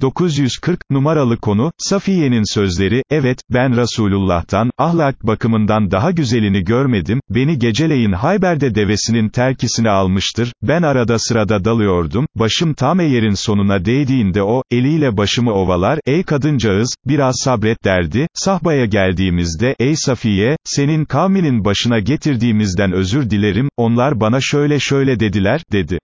940, numaralı konu, Safiye'nin sözleri, evet, ben Resulullah'tan, ahlak bakımından daha güzelini görmedim, beni geceleyin Hayber'de devesinin terkisine almıştır, ben arada sırada dalıyordum, başım tam eğerin sonuna değdiğinde o, eliyle başımı ovalar, ey kadıncağız, biraz sabret derdi, sahbaya geldiğimizde, ey Safiye, senin kavminin başına getirdiğimizden özür dilerim, onlar bana şöyle şöyle dediler, dedi.